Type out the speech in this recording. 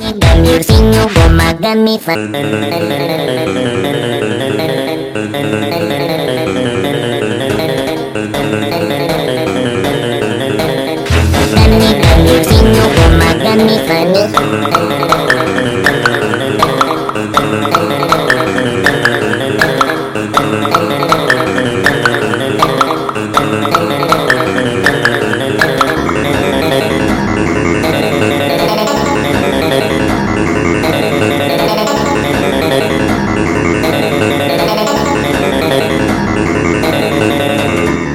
The music no bomba got me fun. The music no bomba got me funny.